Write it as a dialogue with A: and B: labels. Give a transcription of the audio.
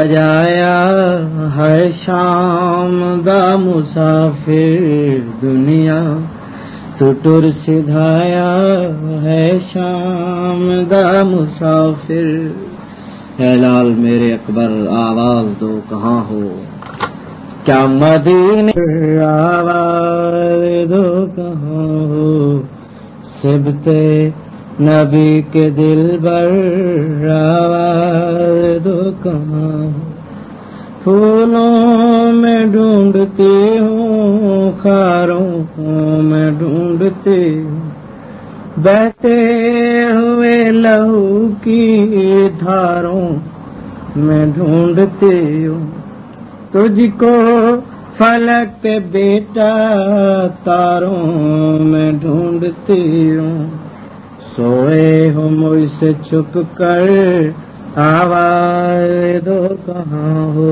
A: سجایا ہے شام دا مسافر دنیا تو ٹر سدھایا ہے شام دا مسافر۔ ہے لال میرے اکبر، آواز دو، کہاں ہو؟ کیا مدینے آواز دو، کہاں ہو؟ سبتے نبی کے دل بر کہاں پھولوں میں ڈھونڈتی ہوں، خاروں میں ڈھونڈتی ہوں۔ بہتے ہوئے لہو کی دھاروں میں ڈھونڈتی ہوں۔ تجھ کو فلک بیٹا تاروں میں ڈھونڈتی ہوں۔ سوئے ہو مجھ سے چھپ کر آواز دو کہاں ہو؟